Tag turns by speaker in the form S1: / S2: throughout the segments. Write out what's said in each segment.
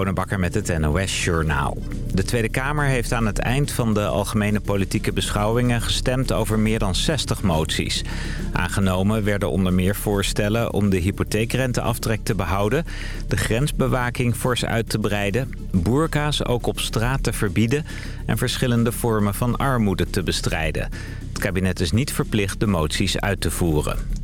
S1: Bonenbakker met het NOS Journaal. De Tweede Kamer heeft aan het eind van de algemene politieke beschouwingen gestemd over meer dan 60 moties. Aangenomen werden onder meer voorstellen om de hypotheekrenteaftrek te behouden, de grensbewaking fors uit te breiden, boerka's ook op straat te verbieden en verschillende vormen van armoede te bestrijden. Het kabinet is niet verplicht de moties uit te voeren.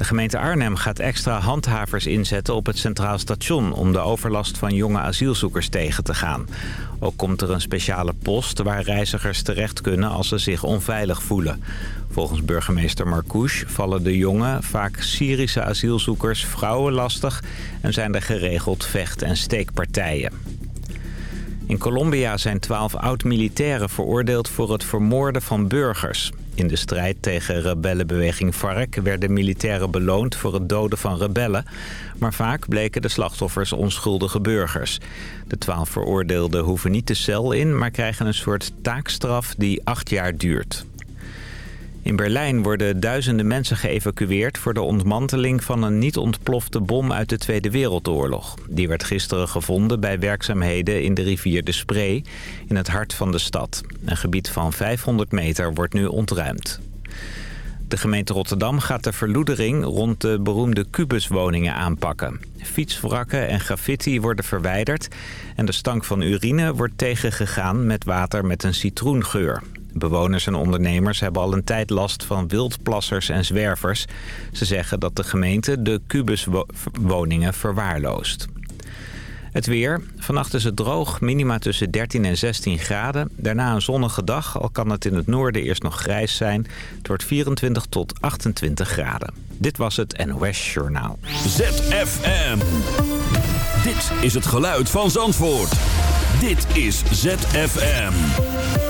S1: De gemeente Arnhem gaat extra handhavers inzetten op het Centraal Station... om de overlast van jonge asielzoekers tegen te gaan. Ook komt er een speciale post waar reizigers terecht kunnen als ze zich onveilig voelen. Volgens burgemeester Marcouche vallen de jonge, vaak Syrische asielzoekers vrouwen lastig... en zijn er geregeld vecht- en steekpartijen. In Colombia zijn twaalf oud-militairen veroordeeld voor het vermoorden van burgers. In de strijd tegen rebellenbeweging FARC werden militairen beloond voor het doden van rebellen. Maar vaak bleken de slachtoffers onschuldige burgers. De twaalf veroordeelden hoeven niet de cel in, maar krijgen een soort taakstraf die acht jaar duurt. In Berlijn worden duizenden mensen geëvacueerd voor de ontmanteling van een niet ontplofte bom uit de Tweede Wereldoorlog. Die werd gisteren gevonden bij werkzaamheden in de rivier de Spree in het hart van de stad. Een gebied van 500 meter wordt nu ontruimd. De gemeente Rotterdam gaat de verloedering rond de beroemde kubuswoningen aanpakken. Fietswrakken en graffiti worden verwijderd en de stank van urine wordt tegengegaan met water met een citroengeur. Bewoners en ondernemers hebben al een tijd last van wildplassers en zwervers. Ze zeggen dat de gemeente de kubuswoningen verwaarloost. Het weer. Vannacht is het droog, minima tussen 13 en 16 graden. Daarna een zonnige dag, al kan het in het noorden eerst nog grijs zijn. Het wordt 24 tot 28 graden. Dit was het NOS Journaal.
S2: ZFM. Dit is het geluid van Zandvoort. Dit is ZFM.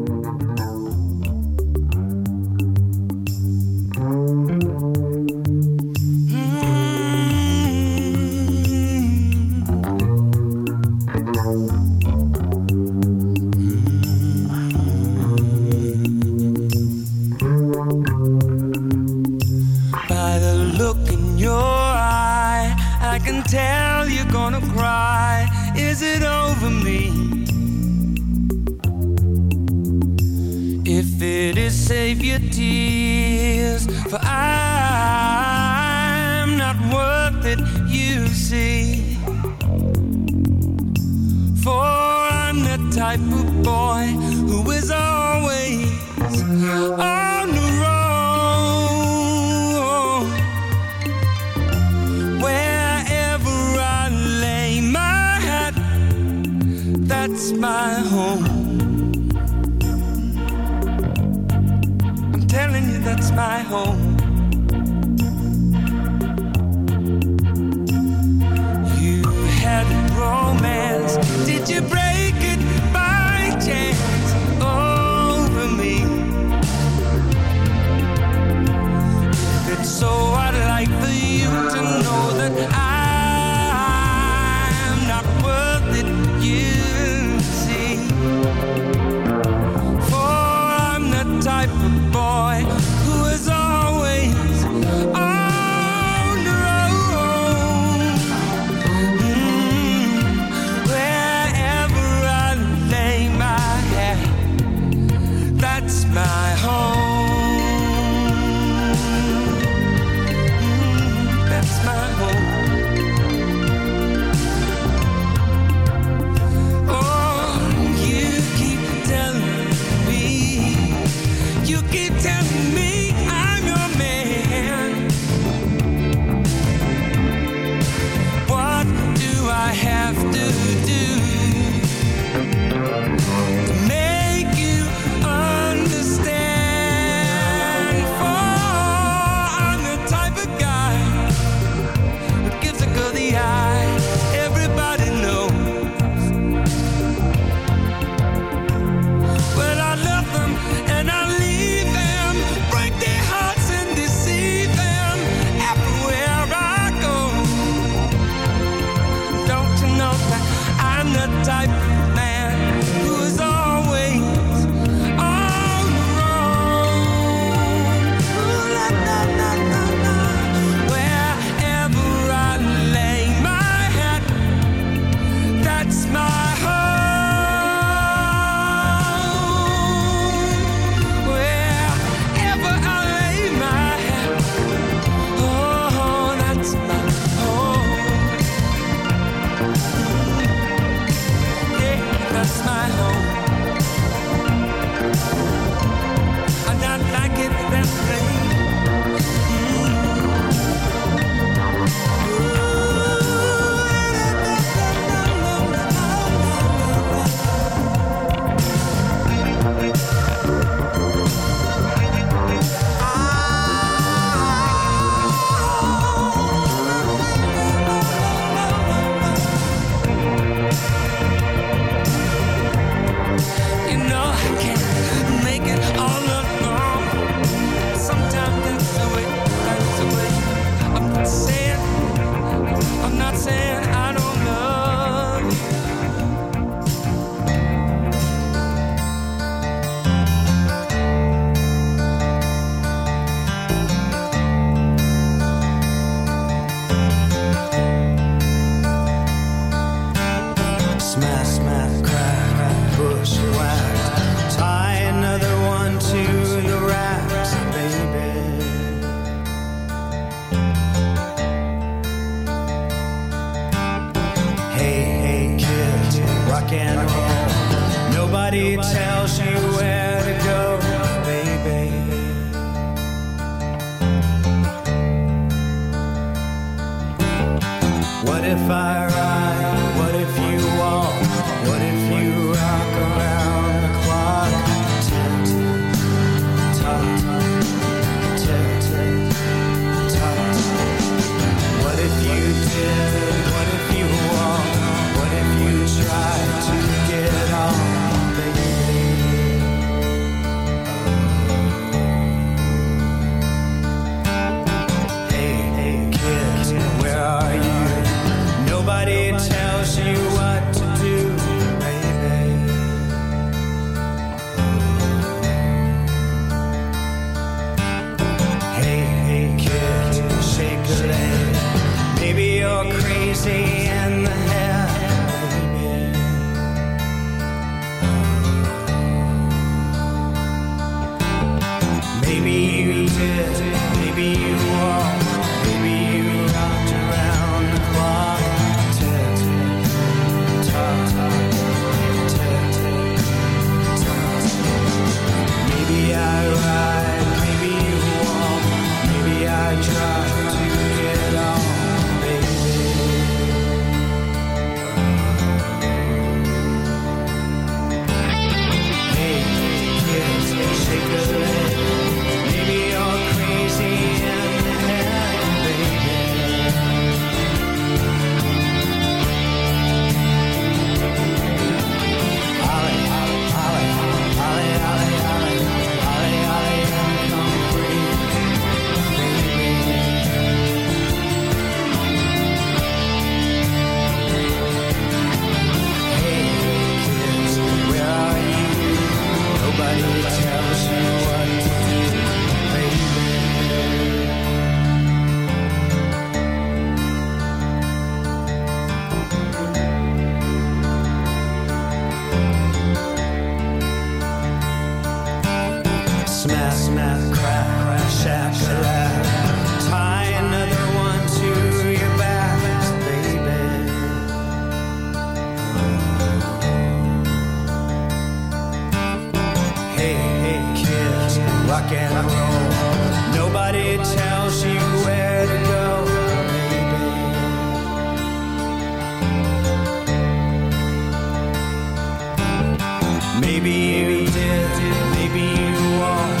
S3: Maybe you did, maybe you won't.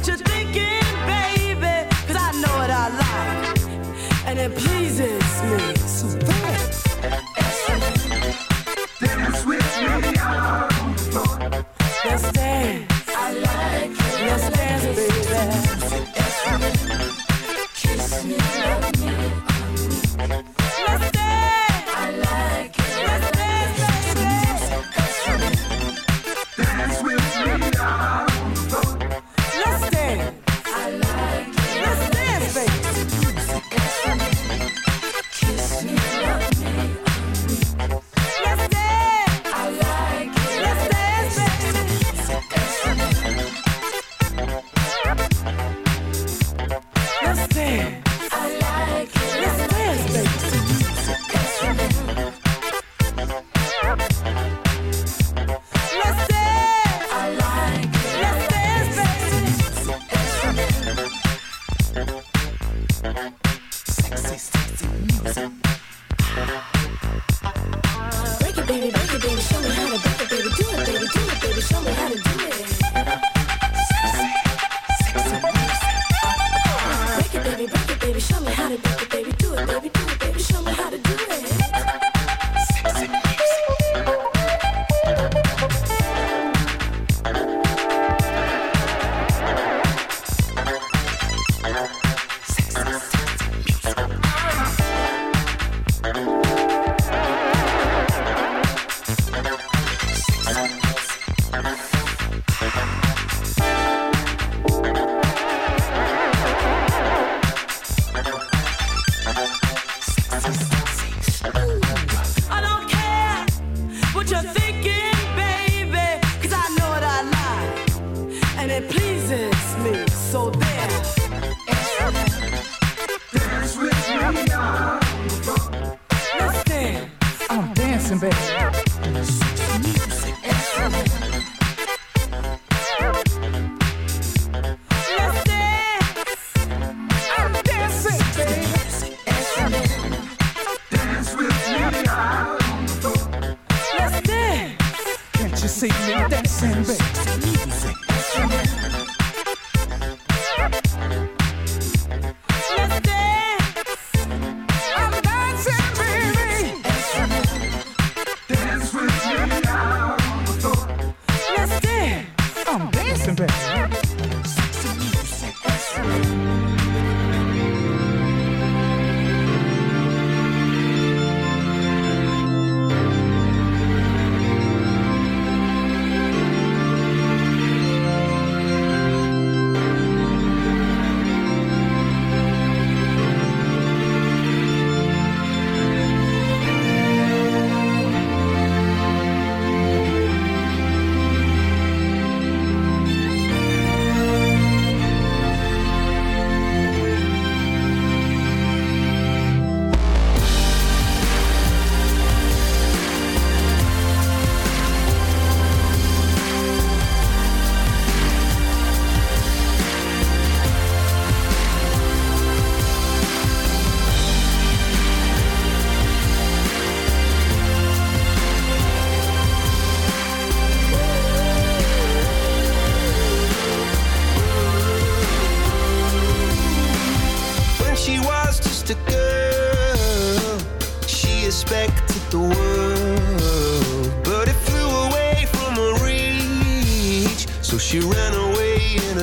S3: What
S4: you're thinking,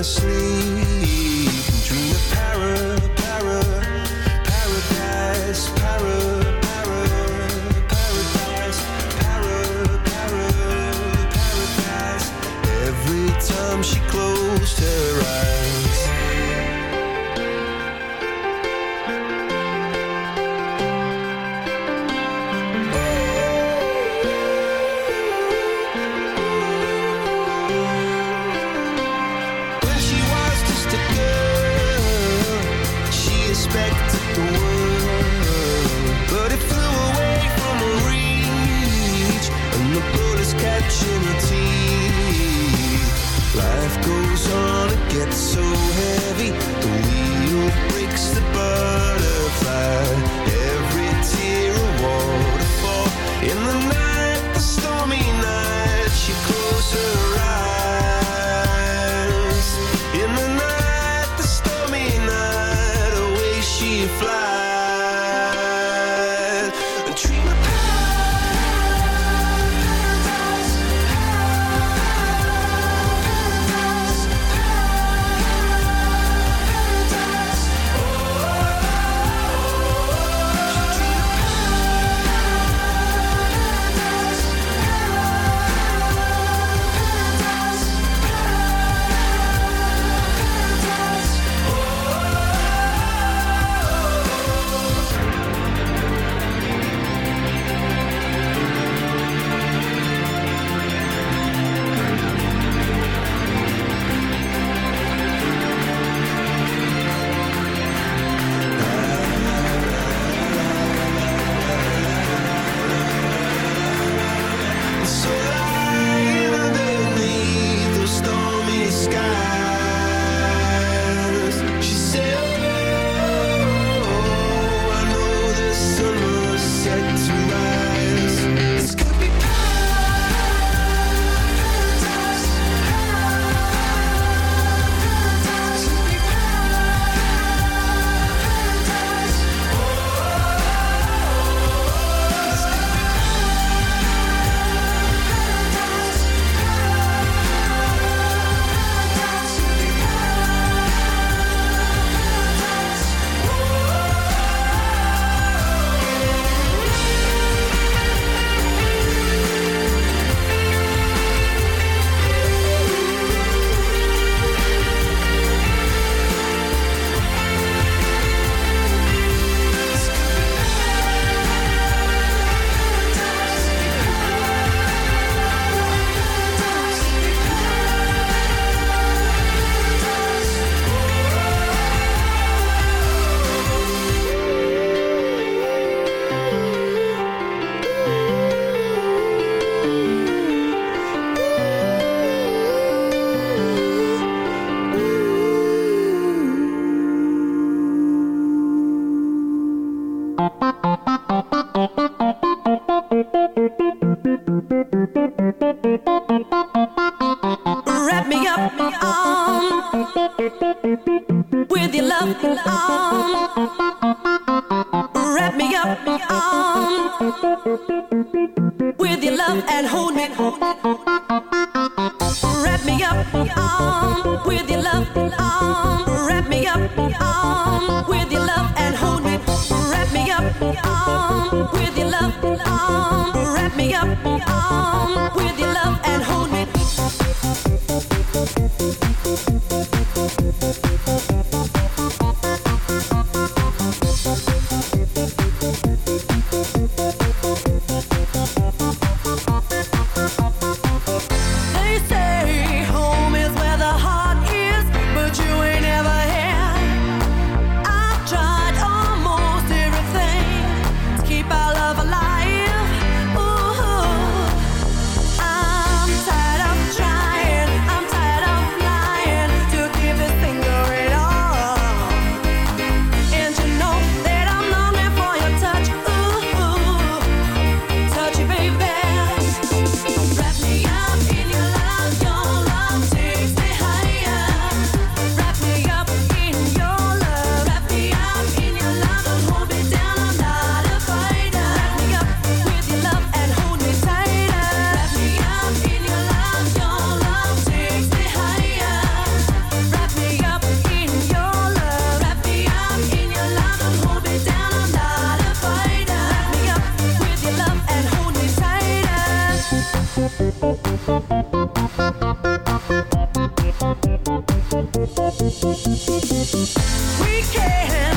S4: Sleep. We can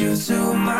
S5: you to my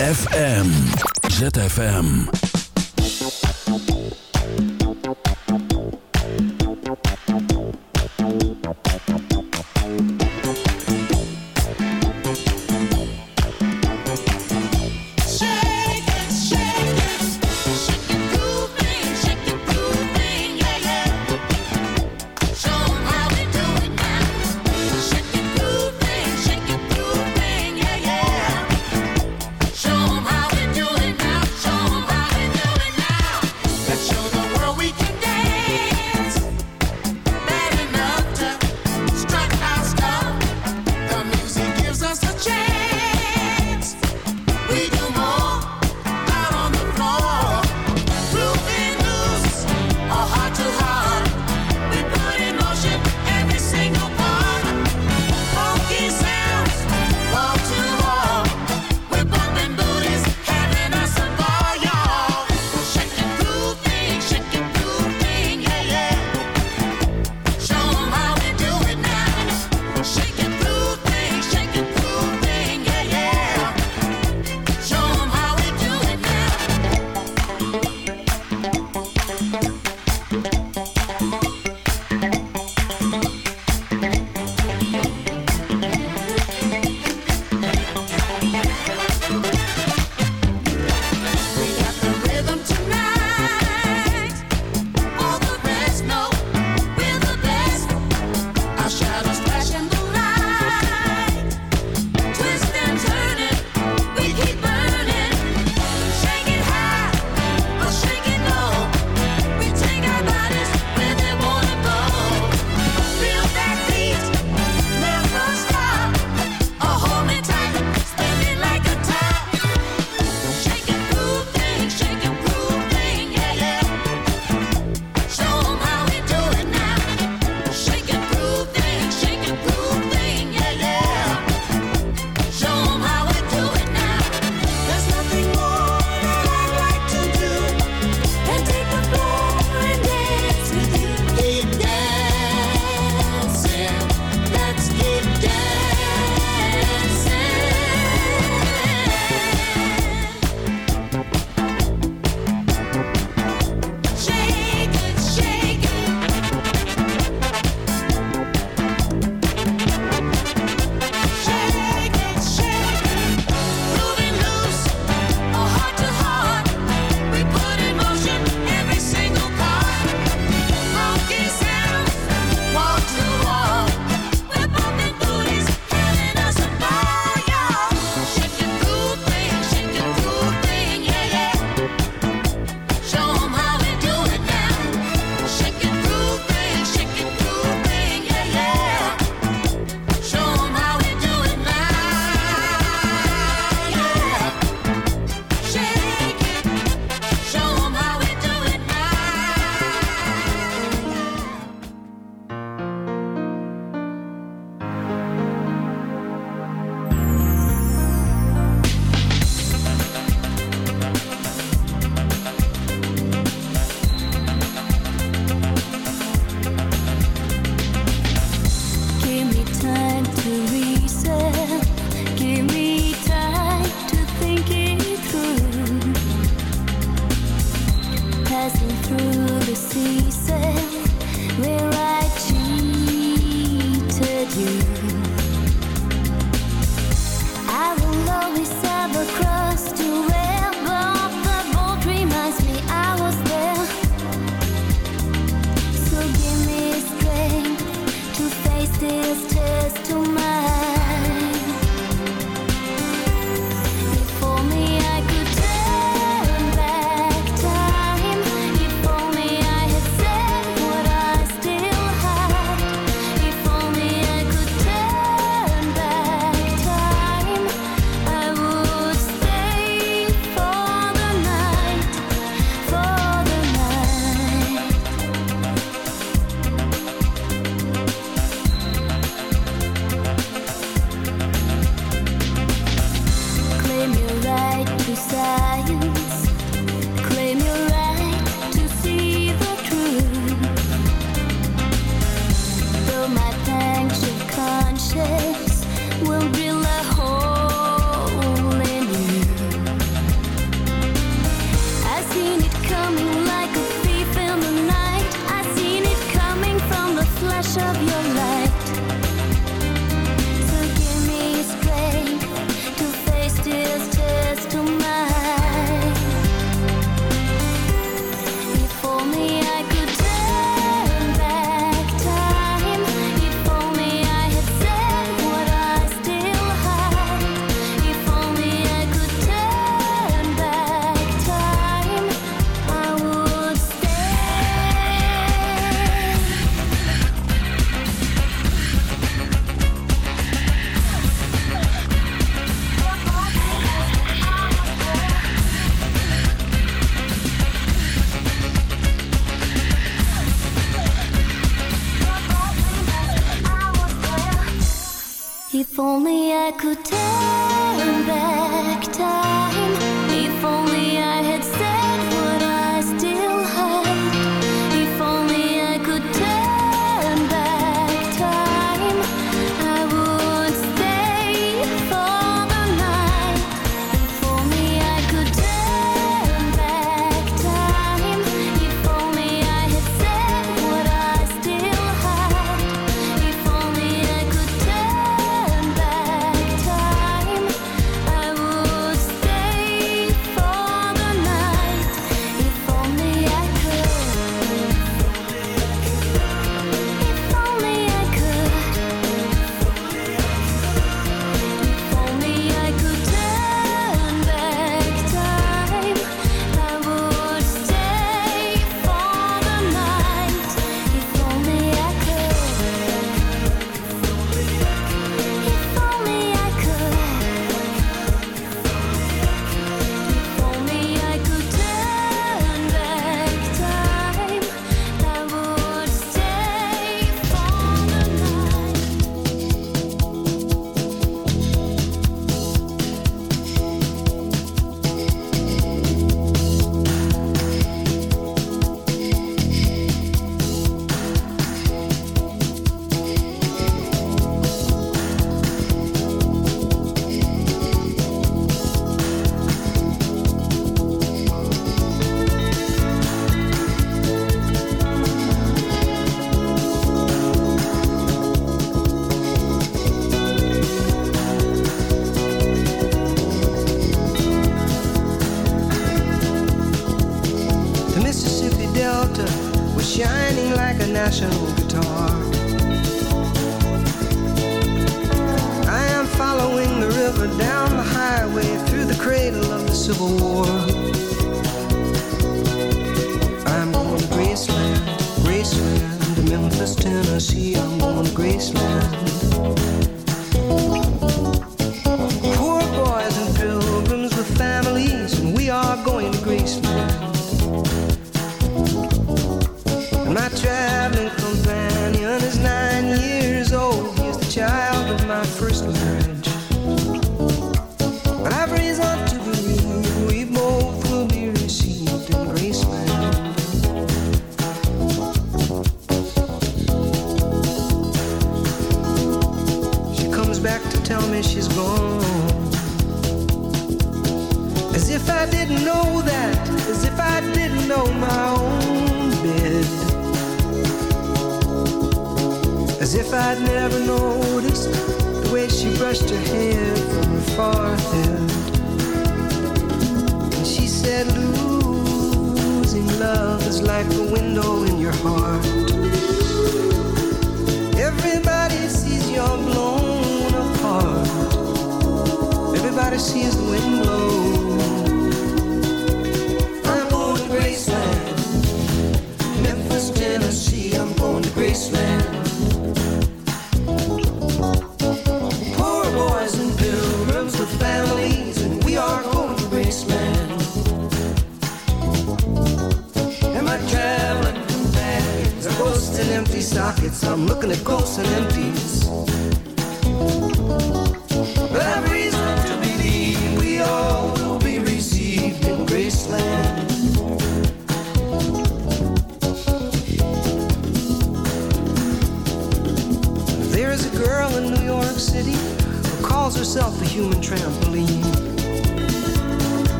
S6: ZFM. ZFM.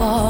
S6: ball.